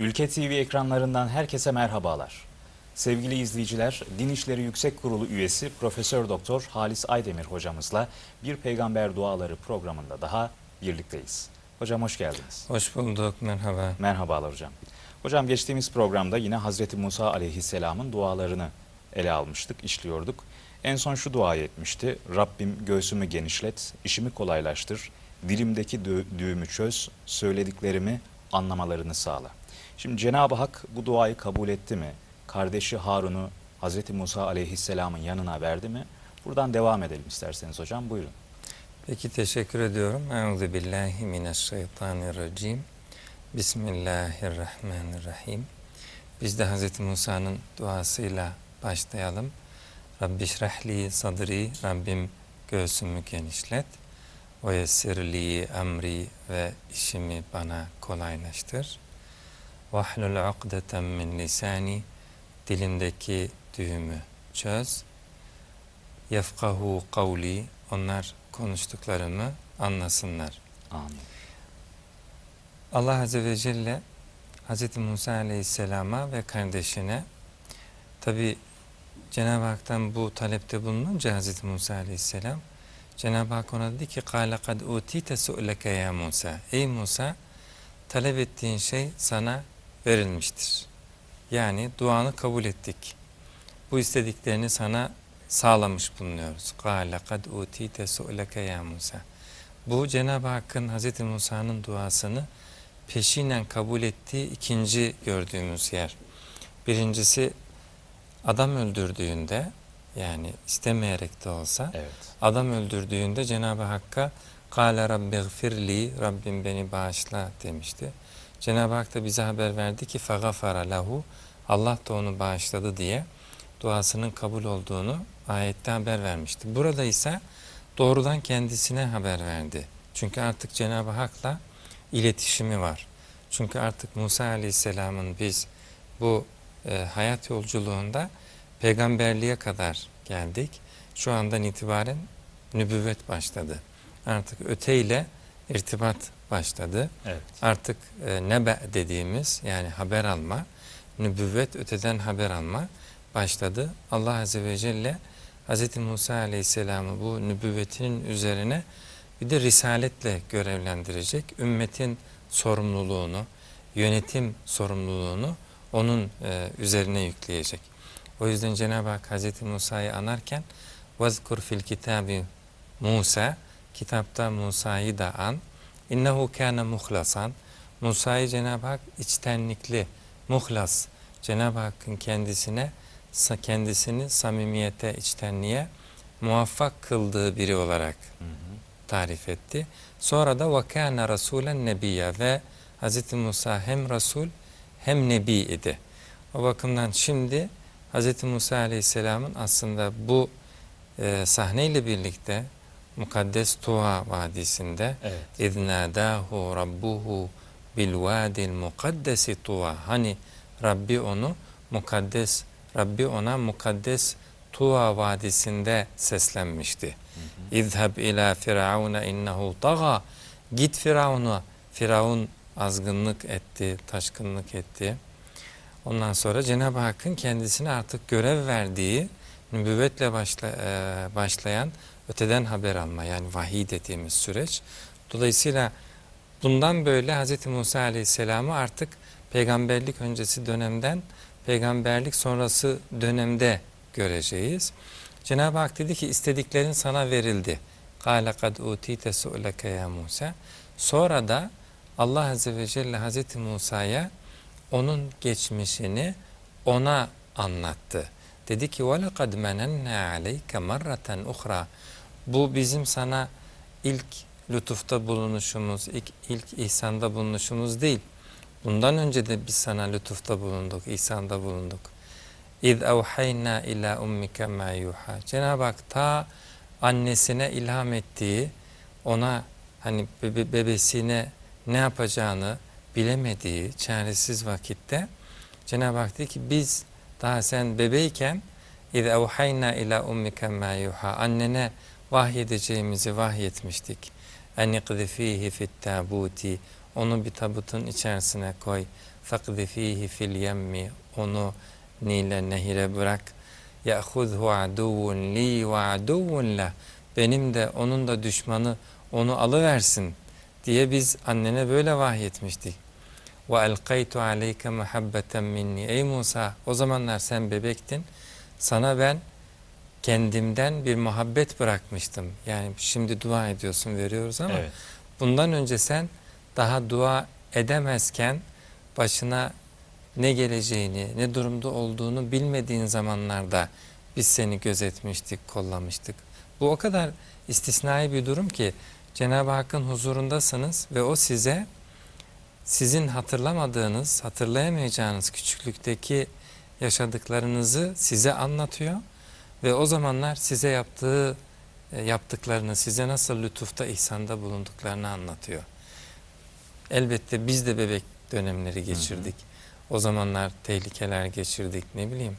Ülke TV ekranlarından herkese merhabalar. Sevgili izleyiciler, Din İşleri Yüksek Kurulu üyesi Profesör Doktor Halis Aydemir hocamızla Bir Peygamber Duaları programında daha birlikteyiz. Hocam hoş geldiniz. Hoş bulduk, merhaba. Merhabalar hocam. Hocam geçtiğimiz programda yine Hazreti Musa aleyhisselamın dualarını ele almıştık, işliyorduk. En son şu duayı etmişti. Rabbim göğsümü genişlet, işimi kolaylaştır, dilimdeki dü- düğümü çöz, söylediklerimi anlamalarını sağla. Şimdi Cenab-ı Hak bu duayı kabul etti mi? Kardeşi Harun'u Hazreti Musa aleyhisselamın yanına verdi mi? Buradan devam edelim isterseniz hocam. Buyurun. Peki teşekkür ediyorum. Euzu billahi mineşşeytanirracim. Bismillahirrahmanirrahim. Biz de Hz. Musa'nın duasıyla başlayalım. Rabbi şrahli sadri, Rabbim göğsümü genişlet. Ve yessirli emri ve işimi bana kolaylaştır. Vahlul ukdeten min lisani, dilimdeki düğümü çöz. Yefkahu kavli, onlar konuştuklarımı anlasınlar. Amin. Allah Azze ve Celle Hz. Musa Aleyhisselam'a ve kardeşine tabi Cenab-ı Hak'tan bu talepte bulununca Hz. Musa Aleyhisselam Cenab-ı Hak ona dedi ki قَالَ قَدْ اُوْتِيتَ سُؤْلَكَ ya Musa Ey Musa talep ettiğin şey sana verilmiştir. Yani duanı kabul ettik. Bu istediklerini sana sağlamış bulunuyoruz. قَالَ قَدْ اُوْتِيتَ سُؤْلَكَ ya Musa Bu Cenab-ı Hakk'ın Hz. Musa'nın duasını peşinen kabul ettiği ikinci gördüğümüz yer. Birincisi adam öldürdüğünde yani istemeyerek de olsa Evet. adam öldürdüğünde Cenab-ı Hakk'a Kale rabbiğfirli Rabbim beni bağışla demişti. Cenab-ı Hak da bize haber verdi ki fagafara lahu Allah da onu bağışladı diye duasının kabul olduğunu ayette haber vermişti. Burada ise doğrudan kendisine haber verdi. Çünkü artık Cenab-ı Hak'la iletişimi var. Çünkü artık Musa Aleyhisselam'ın biz bu e, hayat yolculuğunda peygamberliğe kadar geldik. Şu andan itibaren nübüvvet başladı. Artık öteyle irtibat başladı. Evet. Artık e, nebe dediğimiz yani haber alma, nübüvvet öteden haber alma başladı. Allah Azze ve Celle Hz. Musa Aleyhisselam'ı bu nübüvvetinin üzerine bir de risaletle görevlendirecek. Ümmetin sorumluluğunu, yönetim sorumluluğunu onun e, üzerine yükleyecek. O yüzden Cenab-ı Hak Hz. Musa'yı anarken وَذْكُرْ fil kitabi Musa kitapta Musa'yı da an. İnnehu kâne muhlasan. Musa'yı Cenab-ı Hak içtenlikli, muhlas Cenab-ı Hakk'ın kendisine kendisini samimiyete, içtenliğe muvaffak kıldığı biri olarak tarif etti. Sonra da vakâne rasûlen nebiyya ve Hz. Musa hem Resul hem Nebi idi. O bakımdan şimdi Hz. Musa Aleyhisselam'ın aslında bu e, sahneyle birlikte Mukaddes Tuha Vadisi'nde evet. İznâdâhu Rabbuhu bil vadil tuva. Hani Rabbi onu mukaddes, Rabbi ona mukaddes Tuva Vadisi'nde seslenmişti. İzhab ila firavuna innehu taga. Git firavuna. Firavun azgınlık etti, taşkınlık etti. Ondan sonra Cenab-ı Hakk'ın kendisine artık görev verdiği nübüvvetle başla, e, başlayan öteden haber alma yani vahiy dediğimiz süreç. Dolayısıyla bundan böyle Hz. Musa Aleyhisselam'ı artık peygamberlik öncesi dönemden peygamberlik sonrası dönemde göreceğiz. Cenab-ı Hak dedi ki istediklerin sana verildi. قَالَ قَدْ اُوْتِيتَ سُؤْلَكَ ya Musa. Sonra da Allah Azze ve Celle Hz. Musa'ya onun geçmişini ona anlattı. Dedi ki وَلَقَدْ مَنَنَّا عَلَيْكَ مَرَّةً اُخْرَى bu bizim sana ilk lütufta bulunuşumuz, ilk, ilk ihsanda bulunuşumuz değil. Bundan önce de biz sana lütufta bulunduk, ihsanda bulunduk. İz evhayna ila ummike ma yuha. Cenab-ı Hak ta annesine ilham ettiği, ona hani bebe bebesine ne yapacağını bilemediği çaresiz vakitte Cenab-ı Hak dedi ki biz daha sen bebeyken İz evhayna ila ummike ma yuha. Annene vahyedeceğimizi vahyetmiştik. اَنِقْذِ ف۪يهِ فِي التَّابُوتِ Onu bir tabutun içerisine koy. فَقْذِف۪يهِ fil yemmi Onu Nil'e nehire bırak. يَأْخُذْهُ عَدُوٌ لِي وَعَدُوٌ لَهُ Benim de onun da düşmanı onu alıversin diye biz annene böyle vahyetmiştik. وَاَلْقَيْتُ عَلَيْكَ مُحَبَّةً minni Ey Musa o zamanlar sen bebektin. Sana ben kendimden bir muhabbet bırakmıştım. Yani şimdi dua ediyorsun veriyoruz ama Evet. bundan önce sen daha dua edemezken başına ne geleceğini, ne durumda olduğunu bilmediğin zamanlarda biz seni gözetmiştik, kollamıştık. Bu o kadar istisnai bir durum ki Cenab-ı Hakk'ın huzurundasınız ve o size sizin hatırlamadığınız, hatırlayamayacağınız küçüklükteki yaşadıklarınızı size anlatıyor ve o zamanlar size yaptığı e, yaptıklarını, size nasıl lütufta, ihsanda bulunduklarını anlatıyor. Elbette biz de bebek dönemleri geçirdik. O zamanlar tehlikeler geçirdik, ne bileyim.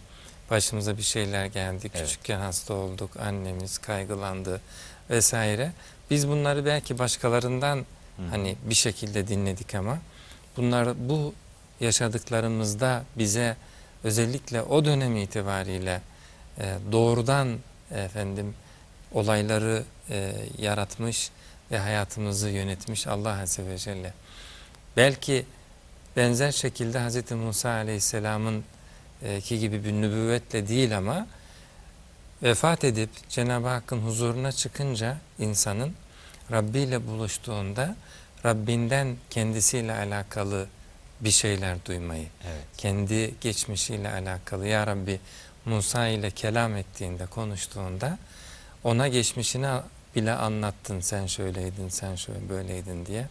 Başımıza bir şeyler geldi, Evet. küçükken hasta olduk, annemiz kaygılandı vesaire. Biz bunları belki başkalarından Hı hı. hani bir şekilde dinledik ama bunlar bu yaşadıklarımızda bize özellikle o dönem itibariyle e, doğrudan efendim olayları e, yaratmış ve hayatımızı yönetmiş Allah Azze ve Celle. Belki benzer şekilde Hz. Musa Aleyhisselam'ın e, ki gibi bir nübüvvetle değil ama vefat edip Cenab-ı Hakk'ın huzuruna çıkınca insanın Rabbi ile buluştuğunda Rabbinden kendisiyle alakalı bir şeyler duymayı, Evet. kendi geçmişiyle alakalı ya Rabbi Musa ile kelam ettiğinde konuştuğunda ona geçmişini bile anlattın sen şöyleydin sen şöyle böyleydin diye.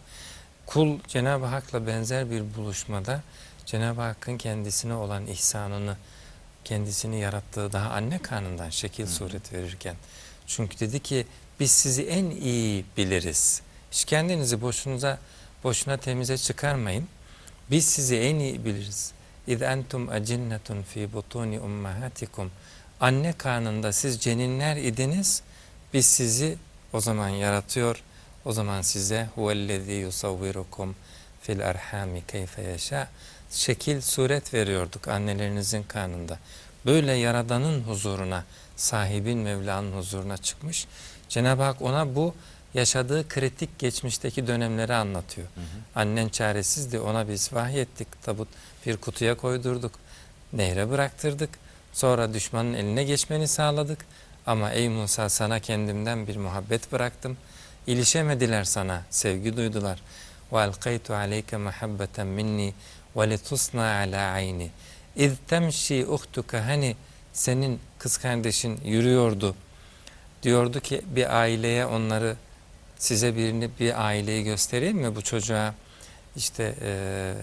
Kul Cenab-ı Hak'la benzer bir buluşmada Cenab-ı Hakk'ın kendisine olan ihsanını kendisini yarattığı daha anne karnından şekil suret verirken çünkü dedi ki biz sizi en iyi biliriz. Hiç kendinizi boşunuza boşuna temize çıkarmayın. Biz sizi en iyi biliriz. İz entum acinnetun fi butuni ummahatikum. Anne karnında siz ceninler idiniz. Biz sizi o zaman yaratıyor. O zaman size huvellezî yusavvirukum fil erhami keyfe yeşâ. Şekil suret veriyorduk annelerinizin karnında. Böyle yaradanın huzuruna, sahibin Mevla'nın huzuruna çıkmış. Cenab-ı Hak ona bu yaşadığı kritik geçmişteki dönemleri anlatıyor. Hı hı. Annen çaresizdi ona biz vahyettik tabut bir kutuya koydurduk nehre bıraktırdık sonra düşmanın eline geçmeni sağladık ama ey Musa sana kendimden bir muhabbet bıraktım ilişemediler sana sevgi duydular aleyke muhabbeten minni ve litusna ala ayni iz temşi uhtuka hani senin kız kardeşin yürüyordu diyordu ki bir aileye onları size birini bir aileyi göstereyim mi bu çocuğa işte e,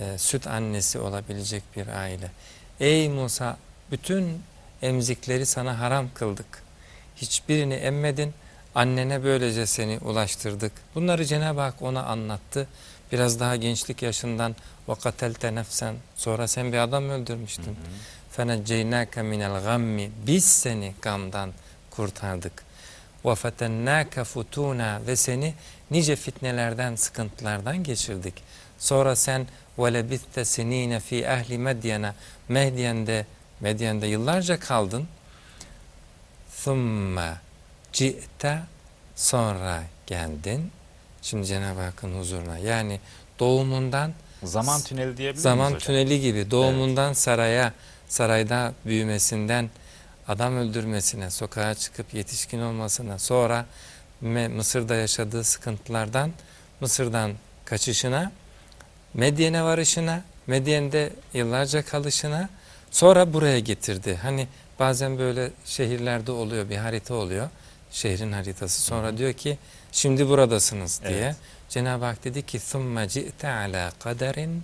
e, süt annesi olabilecek bir aile. Ey Musa bütün emzikleri sana haram kıldık. Hiçbirini emmedin. Annene böylece seni ulaştırdık. Bunları Cenab-ı Hak ona anlattı. Biraz daha gençlik yaşından وَقَتَلْتَ nefsen Sonra sen bir adam öldürmüştün. فَنَجَّيْنَاكَ مِنَ الْغَمِّ Biz seni gamdan kurtardık. وَفَتَنَّاكَ فُتُونَا Ve seni nice fitnelerden, sıkıntılardan geçirdik. Sonra sen وَلَبِثْتَ سِن۪ينَ fi ehli Medyen'e Medyen'de, Medyen'de yıllarca kaldın. ثُمَّ ci'te Sonra geldin. Şimdi Cenab-ı Hakk'ın huzuruna. Yani doğumundan Zaman tüneli diyebilir miyiz Zaman hocam? tüneli gibi doğumundan saraya, sarayda büyümesinden adam öldürmesine, sokağa çıkıp yetişkin olmasına, sonra Me- Mısır'da yaşadığı sıkıntılardan Mısır'dan kaçışına, Medyen'e varışına, Medyen'de yıllarca kalışına, sonra buraya getirdi. Hani bazen böyle şehirlerde oluyor, bir harita oluyor, şehrin haritası. Sonra diyor ki şimdi buradasınız diye. Evet. Cenab-ı Hak dedi ki ثُمَّ جِئْتَ عَلَى قَدَرٍ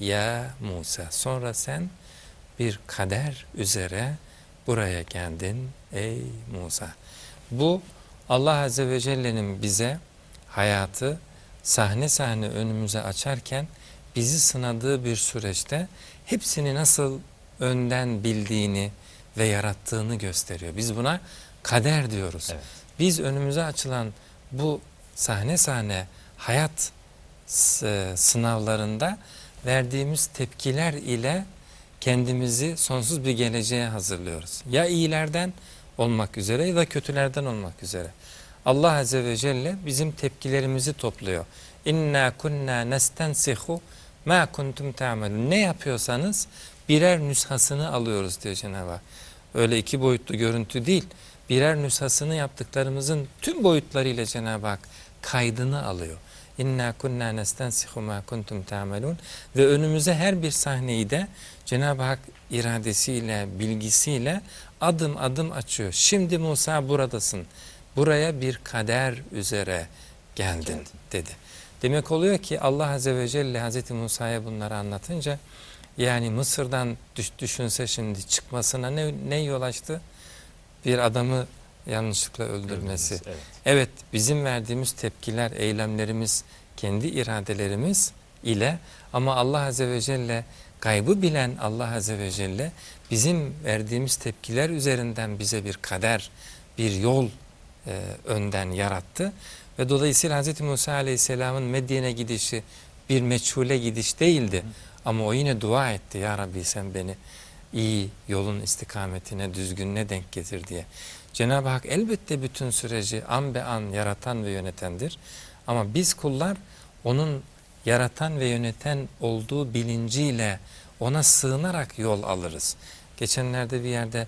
ya Musa. Sonra sen bir kader üzere buraya geldin ey Musa. Bu Allah Azze ve Celle'nin bize hayatı sahne sahne önümüze açarken bizi sınadığı bir süreçte hepsini nasıl önden bildiğini ve yarattığını gösteriyor. Biz buna kader diyoruz. Evet. Biz önümüze açılan bu sahne sahne hayat e, sınavlarında verdiğimiz tepkiler ile kendimizi sonsuz bir geleceğe hazırlıyoruz. Ya iyilerden olmak üzere ya da kötülerden olmak üzere. Allah Azze ve Celle bizim tepkilerimizi topluyor. İnna kunna nestensihu ma kuntum ta'melun. Ne yapıyorsanız birer nüshasını alıyoruz diyor Cenab-ı Hak. Öyle iki boyutlu görüntü değil. Birer nüshasını yaptıklarımızın tüm boyutlarıyla Cenab-ı Hak kaydını alıyor. İnna kunna nestensihu ma kuntum ta'melun ve önümüze her bir sahneyi de Cenab-ı Hak iradesiyle, bilgisiyle adım adım açıyor. Şimdi Musa buradasın. Buraya bir kader üzere geldin dedi. Demek oluyor ki Allah Azze ve Celle Hazreti Musa'ya bunları anlatınca yani Mısır'dan düş, düşünse şimdi çıkmasına ne, ne yol açtı? Bir adamı yanlışlıkla öldürmesi. Evet. Evet bizim verdiğimiz tepkiler, eylemlerimiz, kendi iradelerimiz ile ama Allah Azze ve Celle gaybı bilen Allah Azze ve Celle bizim verdiğimiz tepkiler üzerinden bize bir kader, bir yol e, önden yarattı. Ve dolayısıyla Hz. Musa Aleyhisselam'ın Medyen'e gidişi bir meçhule gidiş değildi. Ama o yine dua etti. Ya Rabbi sen beni iyi yolun istikametine, düzgününe denk getir diye. Cenab-ı Hak elbette bütün süreci an be an yaratan ve yönetendir. Ama biz kullar onun yaratan ve yöneten olduğu bilinciyle ona sığınarak yol alırız. Geçenlerde bir yerde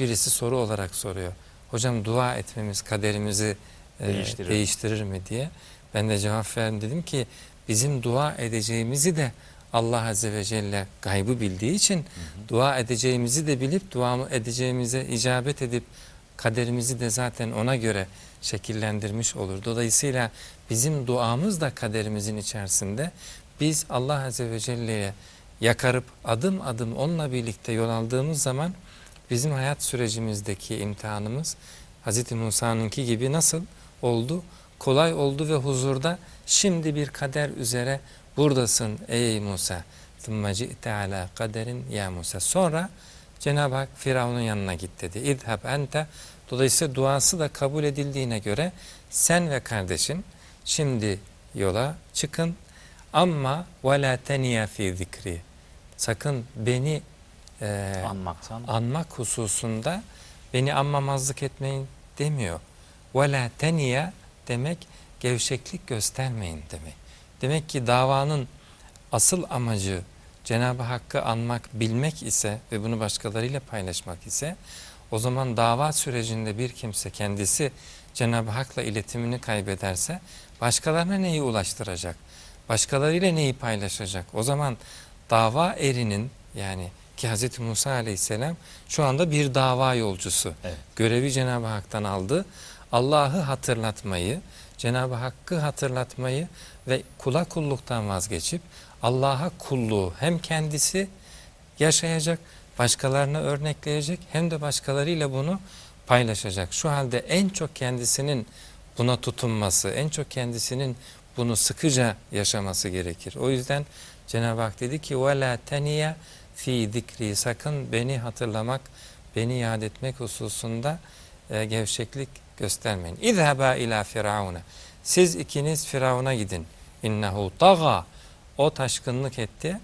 birisi soru olarak soruyor. Hocam dua etmemiz kaderimizi e, Değiştirir. değiştirir mi diye. Ben de cevap verdim dedim ki bizim dua edeceğimizi de Allah Azze ve Celle gaybı bildiği için dua edeceğimizi de bilip dua edeceğimize icabet edip kaderimizi de zaten ona göre şekillendirmiş olur. Dolayısıyla bizim duamız da kaderimizin içerisinde biz Allah Azze ve Celle'ye yakarıp adım adım onunla birlikte yol aldığımız zaman bizim hayat sürecimizdeki imtihanımız Hz. Musa'nınki gibi nasıl oldu? Kolay oldu ve huzurda şimdi bir kader üzere buradasın ey Musa. ثُمَّ جِئْتَ عَلَى kaderin ya Musa. Sonra Cenab-ı Hak Firavun'un yanına git dedi. İdhab ente. Dolayısıyla duası da kabul edildiğine göre sen ve kardeşin şimdi yola çıkın. Ama ve la teniye fi zikri. Sakın beni e, Anmaktan. anmak hususunda beni anmamazlık etmeyin demiyor. Ve la teniye demek gevşeklik göstermeyin demek. Demek ki davanın asıl amacı Cenab-ı Hakk'ı anmak, bilmek ise ve bunu başkalarıyla paylaşmak ise o zaman dava sürecinde bir kimse kendisi Cenab-ı Hak'la iletimini kaybederse başkalarına neyi ulaştıracak? Başkalarıyla neyi paylaşacak? O zaman dava erinin yani ki Hz. Musa aleyhisselam şu anda bir dava yolcusu. Evet. Görevi Cenab-ı Hak'tan aldı. Allah'ı hatırlatmayı, Cenab-ı Hakk'ı hatırlatmayı ve kula kulluktan vazgeçip Allah'a kulluğu hem kendisi yaşayacak, başkalarına örnekleyecek hem de başkalarıyla bunu paylaşacak. Şu halde en çok kendisinin buna tutunması, en çok kendisinin bunu sıkıca yaşaması gerekir. O yüzden Cenab-ı Hak dedi ki وَلَا تَنِيَ fi zikri sakın beni hatırlamak, beni yad etmek hususunda e, gevşeklik göstermeyin. İzhaba ila firavuna. Siz ikiniz Firavun'a gidin. İnnehu taga. O taşkınlık etti.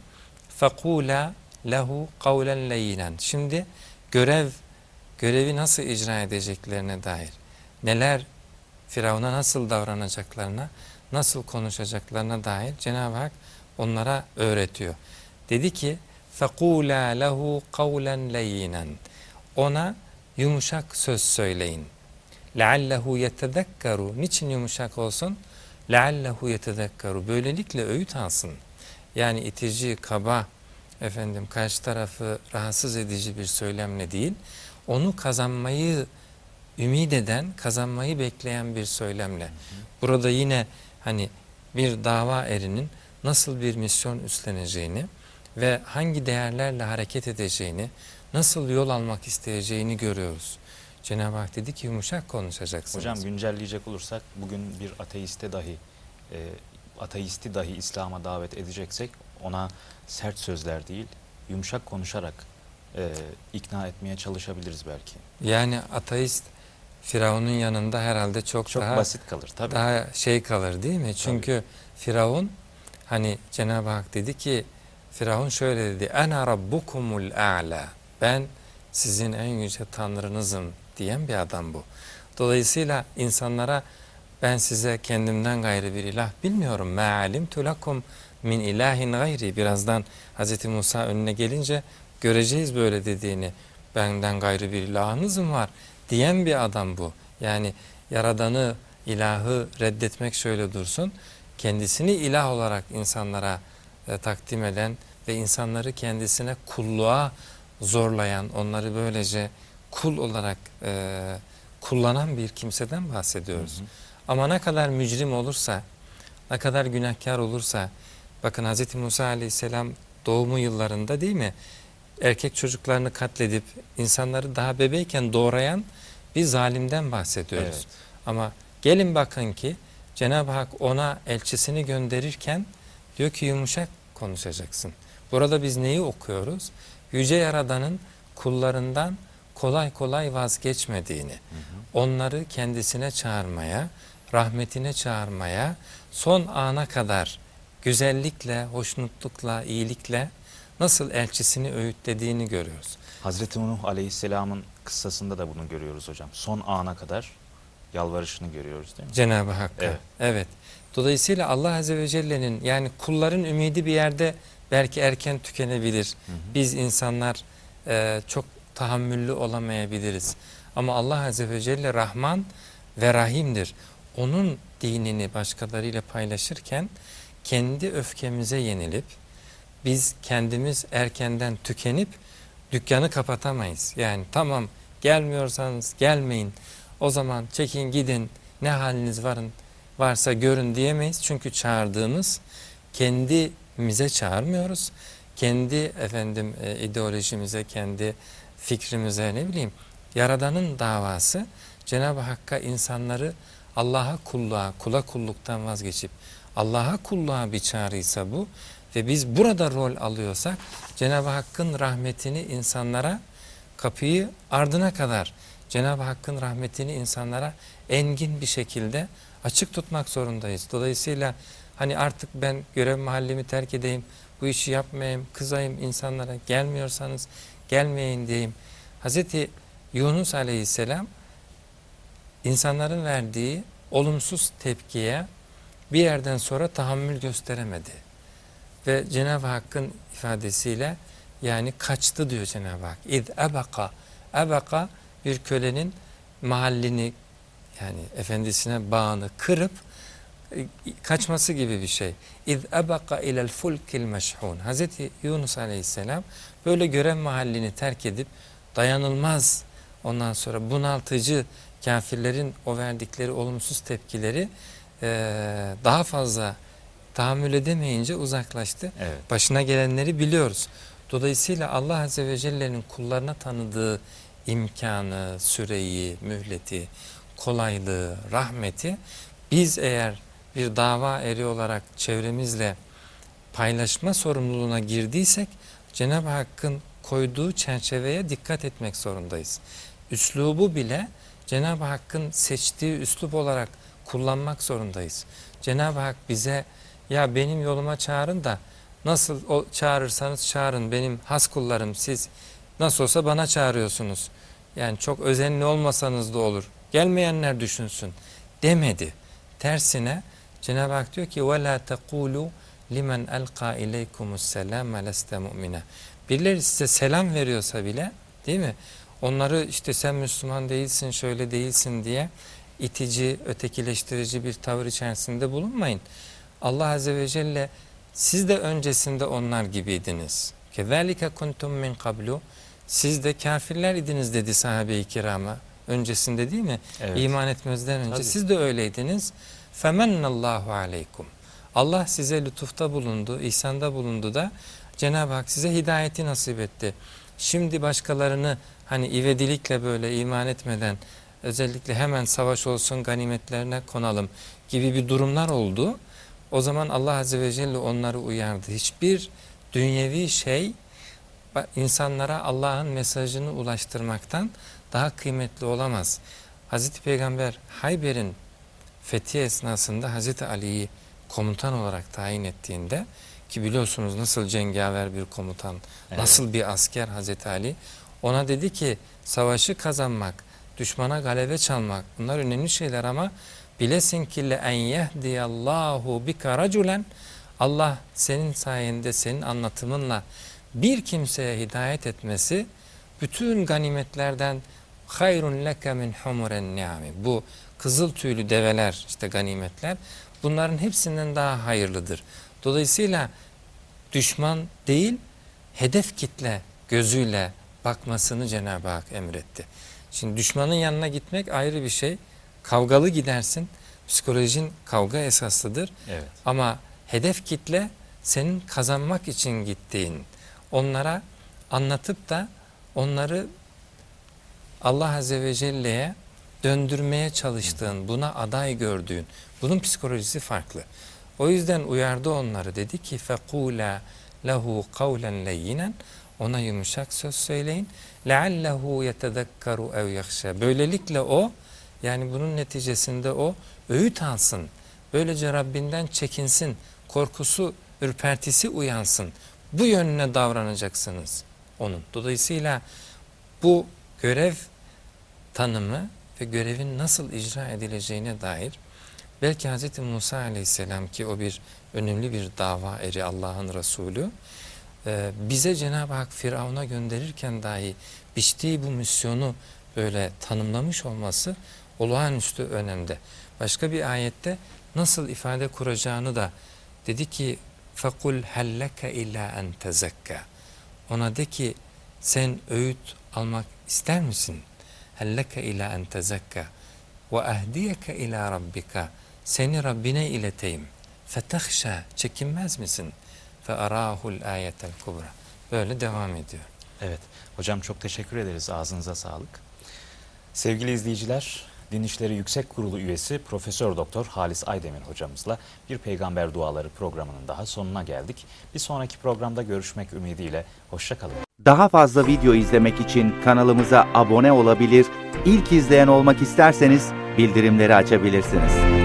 Fekula lehu kavlen leyinen. Şimdi görev görevi nasıl icra edeceklerine dair neler Firavun'a nasıl davranacaklarına, nasıl konuşacaklarına dair Cenab-ı Hak onlara öğretiyor. Dedi ki فَقُولَا لَهُ قَوْلًا لَيِّنًا Ona yumuşak söz söyleyin. لَعَلَّهُ يَتَذَكَّرُ Niçin yumuşak olsun? leallehu yetezekkaru böylelikle öğüt alsın. Yani itici, kaba, efendim karşı tarafı rahatsız edici bir söylemle değil, onu kazanmayı ümit eden, kazanmayı bekleyen bir söylemle. Burada yine hani bir dava erinin nasıl bir misyon üstleneceğini ve hangi değerlerle hareket edeceğini, nasıl yol almak isteyeceğini görüyoruz. Cenab-ı Hak dedi ki yumuşak konuşacaksınız. Hocam güncelleyecek olursak bugün bir ateiste dahi e, ateisti dahi İslam'a davet edeceksek ona sert sözler değil yumuşak konuşarak e, ikna etmeye çalışabiliriz belki. Yani ateist Firavun'un yanında herhalde çok, Çok daha basit kalır tabii. daha şey kalır değil mi? Çünkü Firavun hani Cenab-ı Hak dedi ki Firavun şöyle dedi. Ana rabbukumul a'la. Ben sizin en yüce tanrınızım diyen bir adam bu. Dolayısıyla insanlara ben size kendimden gayrı bir ilah bilmiyorum. Ma alimtu lekum min ilahin gayri. Birazdan Hz. Musa önüne gelince göreceğiz böyle dediğini. Benden gayrı bir ilahınız mı var diyen bir adam bu. Yani yaradanı, ilahı reddetmek şöyle dursun. Kendisini ilah olarak insanlara e, takdim eden ve insanları kendisine kulluğa zorlayan, onları böylece kul olarak e, kullanan bir kimseden bahsediyoruz. Ama ne kadar mücrim olursa, ne kadar günahkar olursa, bakın Hz. Musa aleyhisselam doğumu yıllarında değil mi? Erkek çocuklarını katledip insanları daha bebeyken doğrayan bir zalimden bahsediyoruz. Evet. Ama gelin bakın ki Cenab-ı Hak ona elçisini gönderirken diyor ki yumuşak konuşacaksın. Burada biz neyi okuyoruz? Yüce Yaradan'ın kullarından kolay kolay vazgeçmediğini, onları kendisine çağırmaya, rahmetine çağırmaya, son ana kadar güzellikle, hoşnutlukla, iyilikle nasıl elçisini öğütlediğini görüyoruz. Hazreti Nuh Aleyhisselam'ın kıssasında da bunu görüyoruz hocam. Son ana kadar yalvarışını görüyoruz değil mi? Cenab-ı Hakk'a. Evet. Evet. Dolayısıyla Allah Azze ve Celle'nin yani kulların ümidi bir yerde belki erken tükenebilir. Biz insanlar e, çok tahammüllü olamayabiliriz. Ama Allah Azze ve Celle Rahman ve Rahim'dir. Onun dinini başkalarıyla paylaşırken kendi öfkemize yenilip biz kendimiz erkenden tükenip dükkanı kapatamayız. Yani tamam gelmiyorsanız gelmeyin. O zaman çekin gidin ne haliniz varın varsa görün diyemeyiz. Çünkü çağırdığımız kendimize çağırmıyoruz. Kendi efendim e, ideolojimize, kendi fikrimize ne bileyim Yaradan'ın davası Cenab-ı Hakk'a insanları Allah'a kulluğa, kula kulluktan vazgeçip Allah'a kulluğa bir çağrıysa bu ve biz burada rol alıyorsak Cenab-ı Hakk'ın rahmetini insanlara kapıyı ardına kadar Cenab-ı Hakk'ın rahmetini insanlara engin bir şekilde açık tutmak zorundayız. Dolayısıyla hani artık ben görev mahallimi terk edeyim, bu işi yapmayayım, kızayım insanlara gelmiyorsanız gelmeyin diyeyim. Hazreti Yunus Aleyhisselam insanların verdiği olumsuz tepkiye bir yerden sonra tahammül gösteremedi. Ve Cenab-ı Hakk'ın ifadesiyle yani kaçtı diyor Cenab-ı Hak. İz ebeka. Ebeka bir kölenin mahallini yani efendisine bağını kırıp kaçması gibi bir şey. İz ebeka ilel fulkil meşhun. Hazreti Yunus Aleyhisselam böyle görev mahallini terk edip dayanılmaz ondan sonra bunaltıcı kafirlerin o verdikleri olumsuz tepkileri e, daha fazla tahammül edemeyince uzaklaştı. Evet. Başına gelenleri biliyoruz. Dolayısıyla Allah Azze ve Celle'nin kullarına tanıdığı imkanı, süreyi, mühleti, kolaylığı, rahmeti biz eğer bir dava eri olarak çevremizle paylaşma sorumluluğuna girdiysek Cenab-ı Hakk'ın koyduğu çerçeveye dikkat etmek zorundayız. Üslubu bile Cenab-ı Hakk'ın seçtiği üslup olarak kullanmak zorundayız. Cenab-ı Hak bize ya benim yoluma çağırın da nasıl o çağırırsanız çağırın benim has kullarım siz nasıl olsa bana çağırıyorsunuz. Yani çok özenli olmasanız da olur. Gelmeyenler düşünsün demedi. Tersine Cenab-ı Hak diyor ki وَلَا تَقُولُوا limen elqa ileykumus selam leste mu'mine. Birileri size selam veriyorsa bile değil mi? Onları işte sen Müslüman değilsin, şöyle değilsin diye itici, ötekileştirici bir tavır içerisinde bulunmayın. Allah Azze ve Celle siz de öncesinde onlar gibiydiniz. Kezalike kuntum min kablu. Siz de kafirler idiniz dedi sahabe-i kirama. Öncesinde değil mi? Evet. İman etmezden önce Tabii. siz de öyleydiniz. Femennallahu aleykum. Allah size lütufta bulundu, ihsanda bulundu da Cenab-ı Hak size hidayeti nasip etti. Şimdi başkalarını hani ivedilikle böyle iman etmeden özellikle hemen savaş olsun ganimetlerine konalım gibi bir durumlar oldu. O zaman Allah Azze ve Celle onları uyardı. Hiçbir dünyevi şey insanlara Allah'ın mesajını ulaştırmaktan daha kıymetli olamaz. Hazreti Peygamber Hayber'in fethi esnasında Hazreti Ali'yi komutan olarak tayin ettiğinde ki biliyorsunuz nasıl cengaver bir komutan, Evet. nasıl bir asker Hazreti Ali. Ona dedi ki savaşı kazanmak, düşmana galebe çalmak bunlar önemli şeyler ama bilesin ki le en yehdiyallahu bika raculen Allah senin sayende senin anlatımınla bir kimseye hidayet etmesi bütün ganimetlerden hayrun leke min humuren ni'ami. Bu kızıl tüylü develer işte ganimetler bunların hepsinden daha hayırlıdır. Dolayısıyla düşman değil hedef kitle gözüyle bakmasını Cenab-ı Hak emretti. Şimdi düşmanın yanına gitmek ayrı bir şey. Kavgalı gidersin. Psikolojin kavga esaslıdır. Evet. Ama hedef kitle senin kazanmak için gittiğin. Onlara anlatıp da onları Allah Azze ve Celle'ye döndürmeye çalıştığın, buna aday gördüğün, bunun psikolojisi farklı. O yüzden uyardı onları dedi ki فَقُولَا لَهُ قَوْلًا لَيِّنًا Ona yumuşak söz söyleyin. لَعَلَّهُ يَتَذَكَّرُ اَوْ يَخْشَى Böylelikle o, yani bunun neticesinde o öğüt alsın. Böylece Rabbinden çekinsin, korkusu, ürpertisi uyansın. Bu yönüne davranacaksınız onun. Dolayısıyla bu görev tanımı ve görevin nasıl icra edileceğine dair belki Hz. Musa aleyhisselam ki o bir önemli bir dava eri Allah'ın Resulü e, bize Cenab-ı Hak Firavun'a gönderirken dahi biçtiği bu misyonu böyle tanımlamış olması olağanüstü önemde. Başka bir ayette nasıl ifade kuracağını da dedi ki فَقُلْ هَلَّكَ اِلَّا اَنْ تَزَكَّى Ona de ki sen öğüt almak ister misin? هَلَّكَ اِلَى اَنْ تَزَكَّى وَاَهْدِيَكَ اِلَى رَبِّكَ Seni Rabbine ileteyim. فَتَخْشَى Çekinmez misin? فَأَرَاهُ الْآيَةَ الْكُبْرَى Böyle devam ediyor. Evet. Hocam çok teşekkür ederiz. Ağzınıza sağlık. Sevgili izleyiciler, Din İşleri Yüksek Kurulu üyesi Profesör Doktor Halis Aydemir hocamızla bir Peygamber Duaları programının daha sonuna geldik. Bir sonraki programda görüşmek ümidiyle hoşçakalın. Daha fazla video izlemek için kanalımıza abone olabilir, ilk izleyen olmak isterseniz bildirimleri açabilirsiniz.